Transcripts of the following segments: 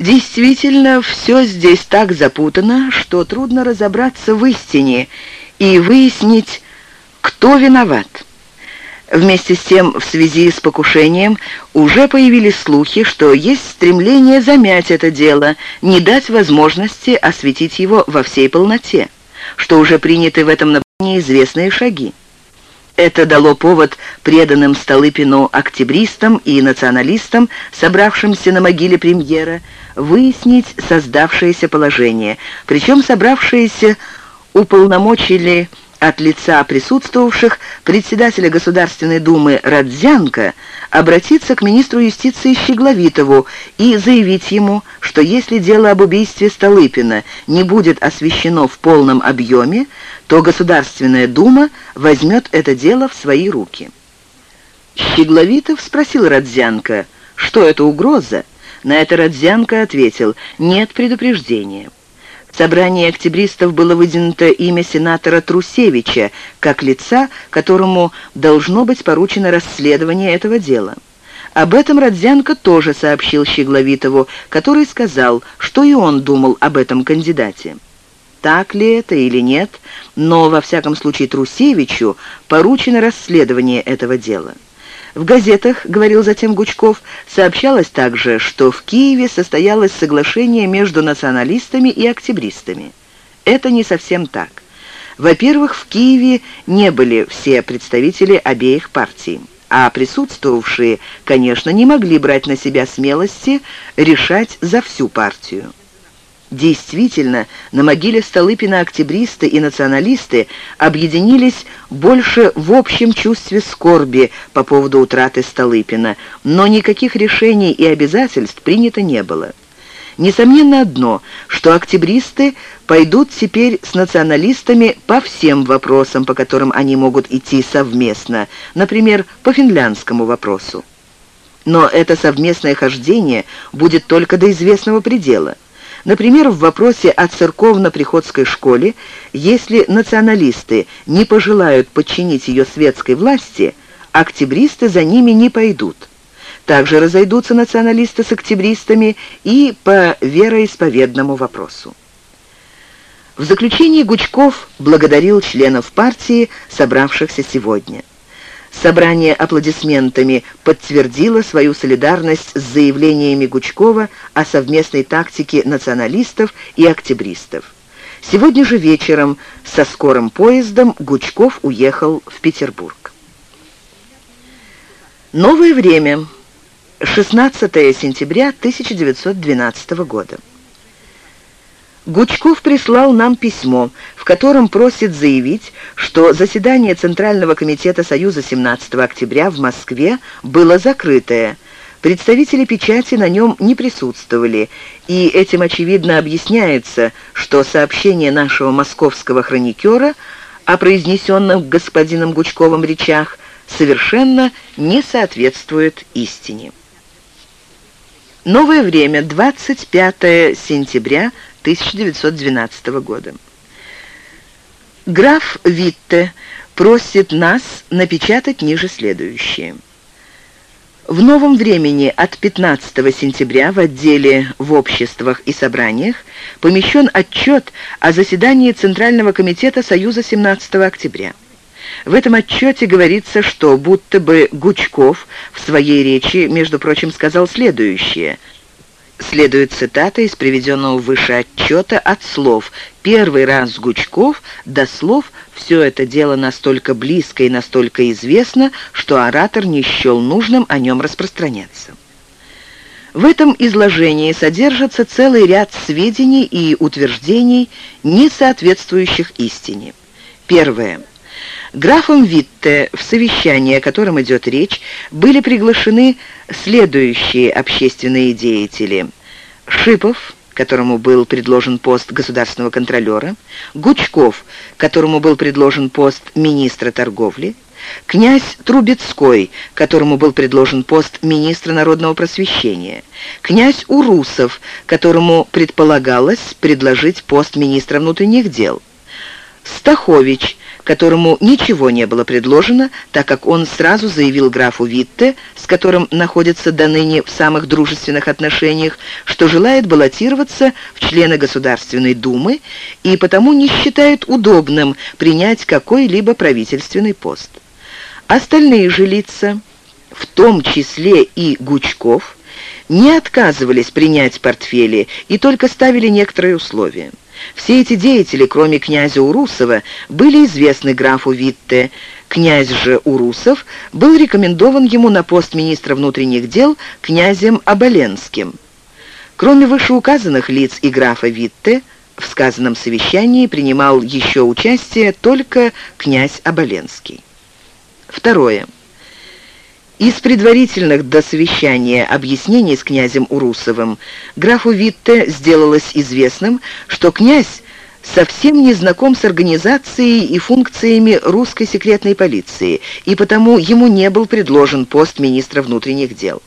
Действительно, все здесь так запутано, что трудно разобраться в истине и выяснить, кто виноват. Вместе с тем, в связи с покушением, уже появились слухи, что есть стремление замять это дело, не дать возможности осветить его во всей полноте, что уже приняты в этом направлении известные шаги. Это дало повод преданным Столыпину октябристам и националистам, собравшимся на могиле премьера, выяснить создавшееся положение, причем собравшиеся уполномочили от лица присутствовавших председателя Государственной Думы Радзянко обратиться к министру юстиции Щегловитову и заявить ему, что если дело об убийстве Столыпина не будет освещено в полном объеме, то Государственная Дума возьмет это дело в свои руки. Щегловитов спросил Радзянко, что это угроза. На это Радзянко ответил, нет предупреждения. В собрании октябристов было выдвинуто имя сенатора Трусевича как лица, которому должно быть поручено расследование этого дела. Об этом Родзянко тоже сообщил Щегловитову, который сказал, что и он думал об этом кандидате. Так ли это или нет, но во всяком случае Трусевичу поручено расследование этого дела. В газетах, говорил затем Гучков, сообщалось также, что в Киеве состоялось соглашение между националистами и октябристами. Это не совсем так. Во-первых, в Киеве не были все представители обеих партий, а присутствовавшие, конечно, не могли брать на себя смелости решать за всю партию. Действительно, на могиле Столыпина октябристы и националисты объединились больше в общем чувстве скорби по поводу утраты Столыпина, но никаких решений и обязательств принято не было. Несомненно одно, что октябристы пойдут теперь с националистами по всем вопросам, по которым они могут идти совместно, например, по финляндскому вопросу. Но это совместное хождение будет только до известного предела – Например, в вопросе о церковно-приходской школе, если националисты не пожелают подчинить ее светской власти, октябристы за ними не пойдут. Также разойдутся националисты с октябристами и по вероисповедному вопросу. В заключении Гучков благодарил членов партии, собравшихся сегодня. Собрание аплодисментами подтвердило свою солидарность с заявлениями Гучкова о совместной тактике националистов и октябристов. Сегодня же вечером со скорым поездом Гучков уехал в Петербург. Новое время. 16 сентября 1912 года. Гучков прислал нам письмо, в котором просит заявить, что заседание Центрального комитета Союза 17 октября в Москве было закрытое. Представители печати на нем не присутствовали, и этим очевидно объясняется, что сообщение нашего московского хроникера о произнесенных господином Гучковым речах совершенно не соответствует истине. Новое время, 25 сентября 1912 года. Граф Витте просит нас напечатать ниже следующее. В новом времени от 15 сентября в отделе «В обществах и собраниях» помещен отчет о заседании Центрального комитета Союза 17 октября. В этом отчете говорится, что будто бы Гучков в своей речи, между прочим, сказал следующее – Следует цитата из приведенного выше отчета от слов «Первый раз Гучков» до слов «Все это дело настолько близко и настолько известно, что оратор не счел нужным о нем распространяться». В этом изложении содержится целый ряд сведений и утверждений, не соответствующих истине. Первое. Графом Витте в совещании, о котором идет речь, были приглашены следующие общественные деятели. Шипов, которому был предложен пост государственного контролера, Гучков, которому был предложен пост министра торговли, князь Трубецкой, которому был предложен пост министра народного просвещения, князь Урусов, которому предполагалось предложить пост министра внутренних дел, Стахович, которому ничего не было предложено, так как он сразу заявил графу Витте, с которым находится до ныне в самых дружественных отношениях, что желает баллотироваться в члены Государственной Думы и потому не считает удобным принять какой-либо правительственный пост. Остальные же лица, в том числе и Гучков, не отказывались принять портфели и только ставили некоторые условия. Все эти деятели, кроме князя Урусова, были известны графу Витте. Князь же Урусов был рекомендован ему на пост министра внутренних дел князем Оболенским. Кроме вышеуказанных лиц и графа Витте, в сказанном совещании принимал еще участие только князь Оболенский. Второе. Из предварительных до совещания объяснений с князем Урусовым графу Витте сделалось известным, что князь совсем не знаком с организацией и функциями русской секретной полиции, и потому ему не был предложен пост министра внутренних дел.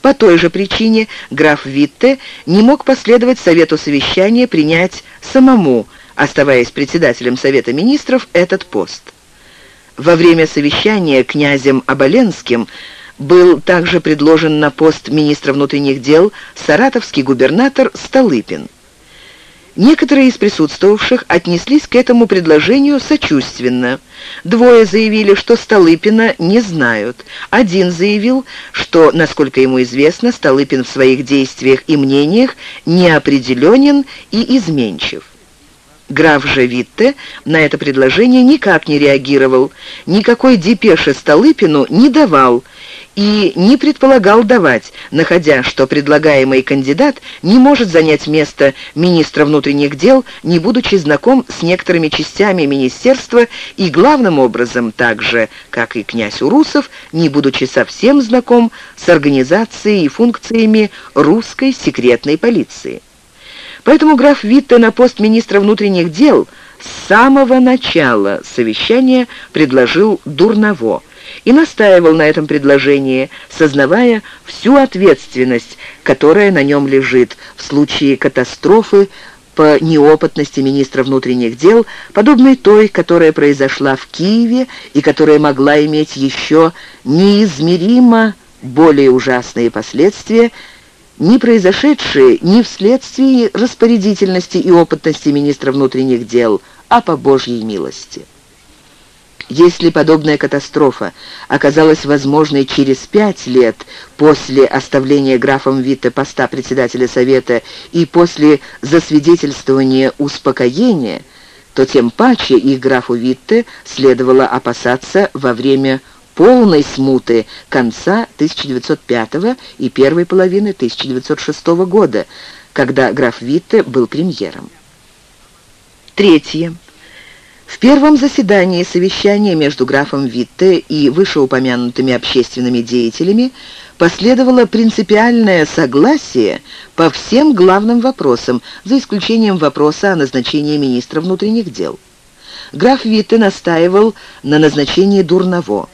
По той же причине граф Витте не мог последовать совету совещания принять самому, оставаясь председателем Совета министров, этот пост. Во время совещания князем Оболенским был также предложен на пост министра внутренних дел саратовский губернатор Столыпин. Некоторые из присутствовавших отнеслись к этому предложению сочувственно. Двое заявили, что Столыпина не знают. Один заявил, что, насколько ему известно, Столыпин в своих действиях и мнениях неопределенен и изменчив. Граф же на это предложение никак не реагировал, никакой депеши Столыпину не давал и не предполагал давать, находя, что предлагаемый кандидат не может занять место министра внутренних дел, не будучи знаком с некоторыми частями министерства и главным образом также, как и князь Урусов, не будучи совсем знаком с организацией и функциями русской секретной полиции. Поэтому граф Витте на пост министра внутренних дел с самого начала совещания предложил Дурново и настаивал на этом предложении, сознавая всю ответственность, которая на нем лежит в случае катастрофы по неопытности министра внутренних дел, подобной той, которая произошла в Киеве и которая могла иметь еще неизмеримо более ужасные последствия, не произошедшие не вследствие распорядительности и опытности министра внутренних дел, а по Божьей милости. Если подобная катастрофа оказалась возможной через пять лет после оставления графом Витте поста председателя Совета и после засвидетельствования успокоения, то тем паче их графу Витте следовало опасаться во время полной смуты конца 1905 и первой половины 1906 года, когда граф Витте был премьером. Третье. В первом заседании совещания между графом Витте и вышеупомянутыми общественными деятелями последовало принципиальное согласие по всем главным вопросам, за исключением вопроса о назначении министра внутренних дел. Граф Витте настаивал на назначении Дурново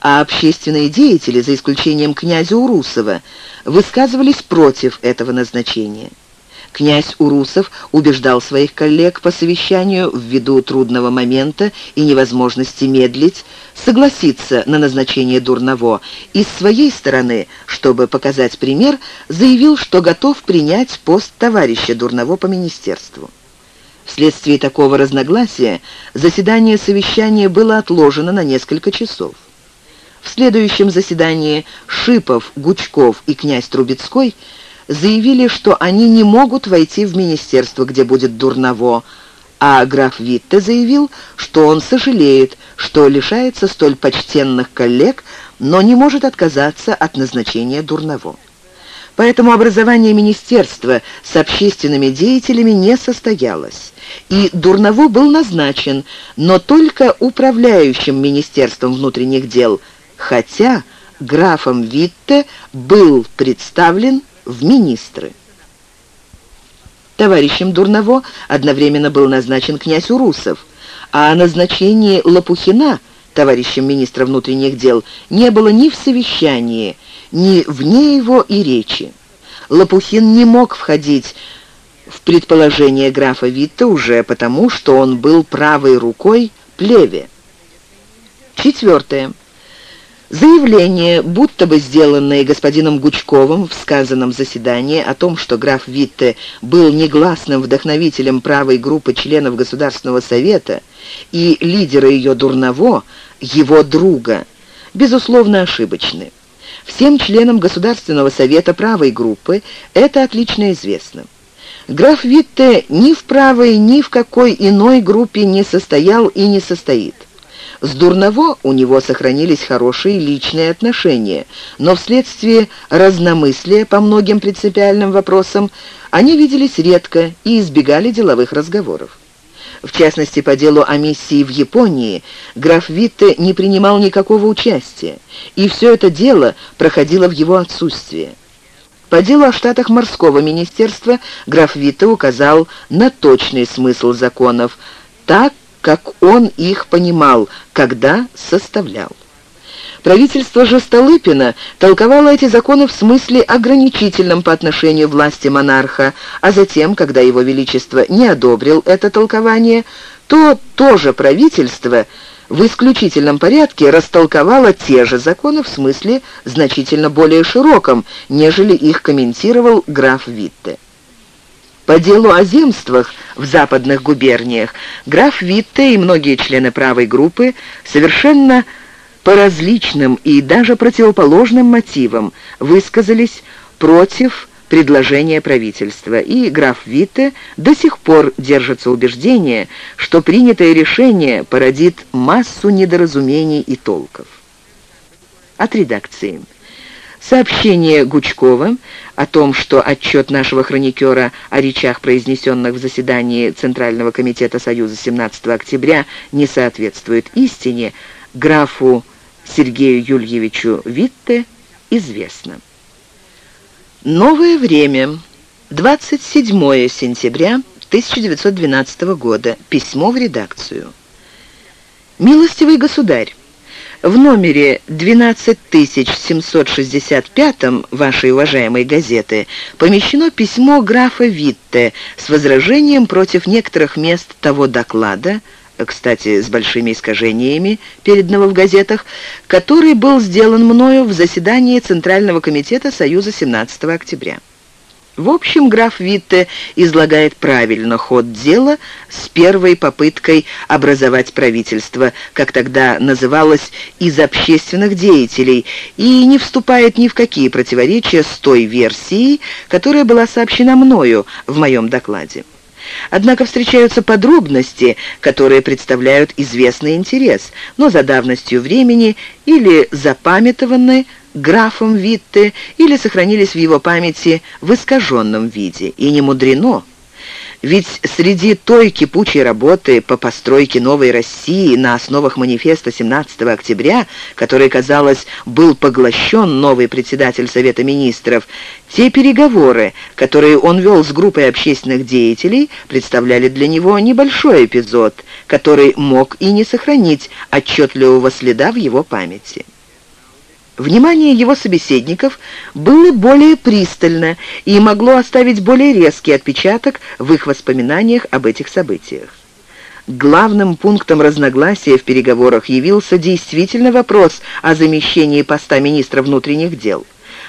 а общественные деятели, за исключением князя Урусова, высказывались против этого назначения. Князь Урусов убеждал своих коллег по совещанию ввиду трудного момента и невозможности медлить, согласиться на назначение Дурново и с своей стороны, чтобы показать пример, заявил, что готов принять пост товарища Дурново по министерству. Вследствие такого разногласия заседание совещания было отложено на несколько часов. В следующем заседании Шипов, Гучков и князь Трубецкой заявили, что они не могут войти в министерство, где будет Дурново, а граф Витте заявил, что он сожалеет, что лишается столь почтенных коллег, но не может отказаться от назначения Дурново. Поэтому образование министерства с общественными деятелями не состоялось, и Дурново был назначен, но только управляющим Министерством внутренних дел – хотя графом Витте был представлен в министры. Товарищем Дурново одновременно был назначен князь Урусов, а о назначении Лопухина товарищем министра внутренних дел не было ни в совещании, ни вне его и речи. Лопухин не мог входить в предположение графа Витте уже потому, что он был правой рукой плеве. Четвертое. Заявление, будто бы сделанное господином Гучковым в сказанном заседании о том, что граф Витте был негласным вдохновителем правой группы членов Государственного совета и лидера ее Дурново, его друга, безусловно ошибочны. Всем членам Государственного совета правой группы это отлично известно. Граф Витте ни в правой, ни в какой иной группе не состоял и не состоит. С Дурново у него сохранились хорошие личные отношения, но вследствие разномыслия по многим принципиальным вопросам они виделись редко и избегали деловых разговоров. В частности, по делу о миссии в Японии граф Витте не принимал никакого участия, и все это дело проходило в его отсутствие. По делу о штатах морского министерства граф Витте указал на точный смысл законов, так, как он их понимал, когда составлял. Правительство же Столыпина толковало эти законы в смысле ограничительном по отношению власти монарха, а затем, когда его величество не одобрил это толкование, то тоже правительство в исключительном порядке растолковало те же законы в смысле значительно более широком, нежели их комментировал граф Витте. По делу о земствах в западных губерниях граф Витте и многие члены правой группы совершенно по различным и даже противоположным мотивам высказались против предложения правительства, и граф Витте до сих пор держится убеждение, что принятое решение породит массу недоразумений и толков. От редакции. Сообщение Гучкова о том, что отчет нашего хроникера о речах, произнесенных в заседании Центрального комитета Союза 17 октября, не соответствует истине, графу Сергею Юльевичу Витте известно. Новое время. 27 сентября 1912 года. Письмо в редакцию. «Милостивый государь, в номере 12765 вашей уважаемой газеты помещено письмо графа Витте с возражением против некоторых мест того доклада, кстати, с большими искажениями, переданного в газетах, который был сделан мною в заседании Центрального комитета Союза 17 октября. В общем, граф Витте излагает правильно ход дела с первой попыткой образовать правительство, как тогда называлось, из общественных деятелей, и не вступает ни в какие противоречия с той версией, которая была сообщена мною в моем докладе. Однако встречаются подробности, которые представляют известный интерес, но за давностью времени или запамятованы графом Витте или сохранились в его памяти в искаженном виде. И не мудрено, ведь среди той кипучей работы по постройке новой России на основах манифеста 17 октября, который, казалось, был поглощен новый председатель Совета Министров, те переговоры, которые он вел с группой общественных деятелей, представляли для него небольшой эпизод, который мог и не сохранить отчетливого следа в его памяти. Внимание его собеседников было более пристально и могло оставить более резкий отпечаток в их воспоминаниях об этих событиях. Главным пунктом разногласия в переговорах явился действительно вопрос о замещении поста министра внутренних дел.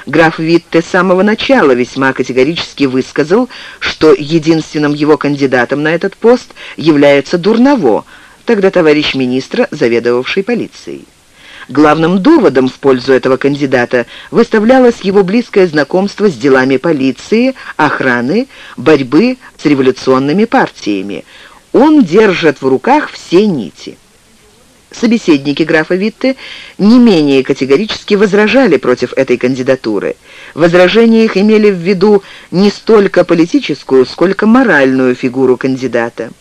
Граф Витте с самого начала весьма категорически высказал, что единственным его кандидатом на этот пост является Дурново, тогда товарищ министра, заведовавший полицией. Главным доводом в пользу этого кандидата выставлялось его близкое знакомство с делами полиции, охраны, борьбы с революционными партиями. Он держит в руках все нити. Собеседники графа Витте не менее категорически возражали против этой кандидатуры. Возражения их имели в виду не столько политическую, сколько моральную фигуру кандидата.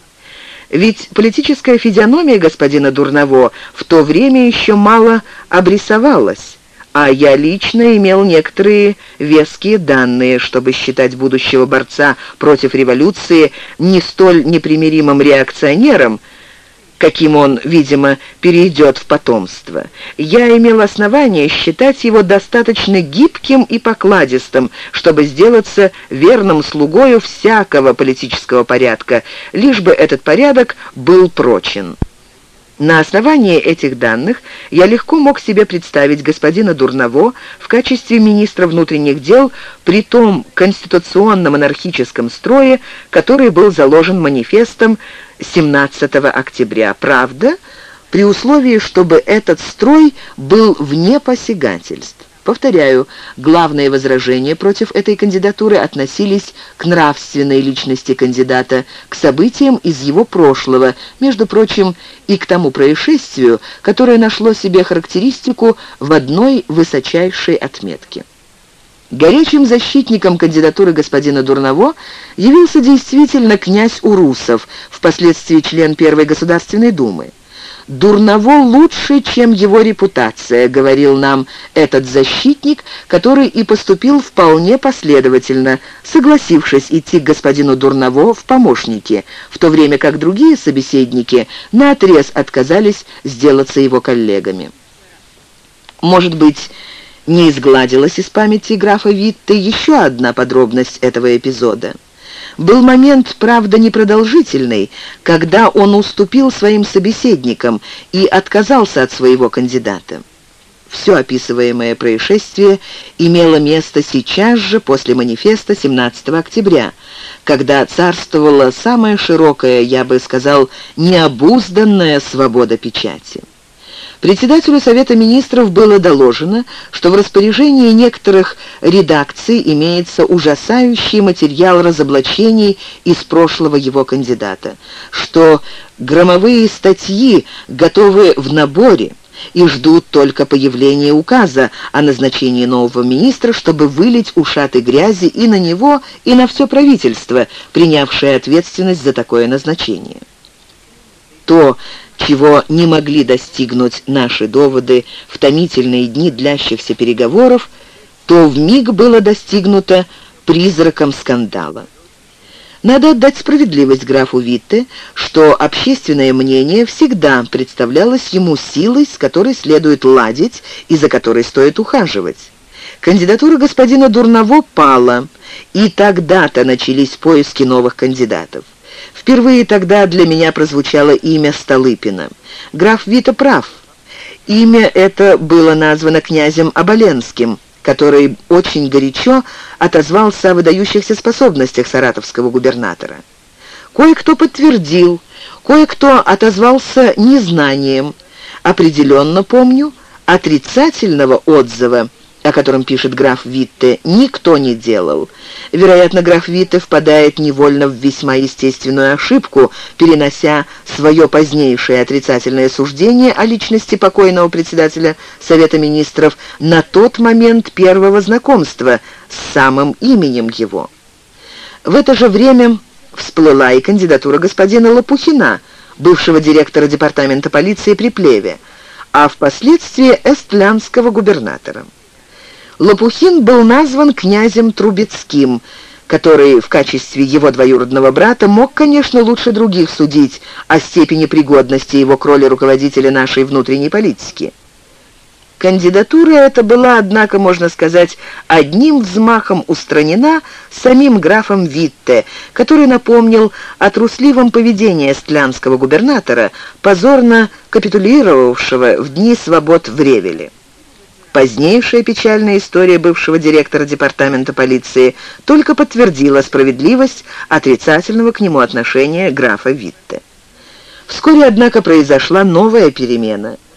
Ведь политическая физиономия господина Дурново в то время еще мало обрисовалась, а я лично имел некоторые веские данные, чтобы считать будущего борца против революции не столь непримиримым реакционером, каким он, видимо, перейдет в потомство. Я имел основание считать его достаточно гибким и покладистым, чтобы сделаться верным слугою всякого политического порядка, лишь бы этот порядок был прочен. На основании этих данных я легко мог себе представить господина Дурново в качестве министра внутренних дел при том конституционно-монархическом строе, который был заложен манифестом 17 октября. Правда, при условии, чтобы этот строй был вне посягательств. Повторяю, главные возражения против этой кандидатуры относились к нравственной личности кандидата, к событиям из его прошлого, между прочим, и к тому происшествию, которое нашло себе характеристику в одной высочайшей отметке. Горячим защитником кандидатуры господина Дурново явился действительно князь Урусов, впоследствии член Первой Государственной Думы. «Дурново лучше, чем его репутация», — говорил нам этот защитник, который и поступил вполне последовательно, согласившись идти к господину Дурново в помощники, в то время как другие собеседники наотрез отказались сделаться его коллегами. Может быть, не изгладилась из памяти графа Витте еще одна подробность этого эпизода. Был момент, правда, непродолжительный, когда он уступил своим собеседникам и отказался от своего кандидата. Все описываемое происшествие имело место сейчас же после манифеста 17 октября, когда царствовала самая широкая, я бы сказал, необузданная свобода печати. Председателю Совета Министров было доложено, что в распоряжении некоторых редакций имеется ужасающий материал разоблачений из прошлого его кандидата, что громовые статьи готовы в наборе, и ждут только появления указа о назначении нового министра, чтобы вылить ушаты грязи и на него, и на все правительство, принявшее ответственность за такое назначение. То, чего не могли достигнуть наши доводы в томительные дни длящихся переговоров, то в миг было достигнуто призраком скандала. Надо отдать справедливость графу Витте, что общественное мнение всегда представлялось ему силой, с которой следует ладить и за которой стоит ухаживать. Кандидатура господина Дурново пала, и тогда-то начались поиски новых кандидатов. Впервые тогда для меня прозвучало имя Столыпина. Граф Вита прав. Имя это было названо князем Оболенским, который очень горячо отозвался о выдающихся способностях саратовского губернатора. Кое-кто подтвердил, кое-кто отозвался незнанием. Определенно помню, отрицательного отзыва о котором пишет граф Витте, никто не делал. Вероятно, граф Витте впадает невольно в весьма естественную ошибку, перенося свое позднейшее отрицательное суждение о личности покойного председателя Совета Министров на тот момент первого знакомства с самым именем его. В это же время всплыла и кандидатура господина Лопухина, бывшего директора департамента полиции при Плеве, а впоследствии эстлянского губернатора. Лопухин был назван князем Трубецким, который в качестве его двоюродного брата мог, конечно, лучше других судить о степени пригодности его к роли руководителя нашей внутренней политики. Кандидатура эта была, однако, можно сказать, одним взмахом устранена самим графом Витте, который напомнил о трусливом поведении эстлянского губернатора, позорно капитулировавшего в дни свобод в Ревеле. Позднейшая печальная история бывшего директора департамента полиции только подтвердила справедливость отрицательного к нему отношения графа Витте. Вскоре, однако, произошла новая перемена –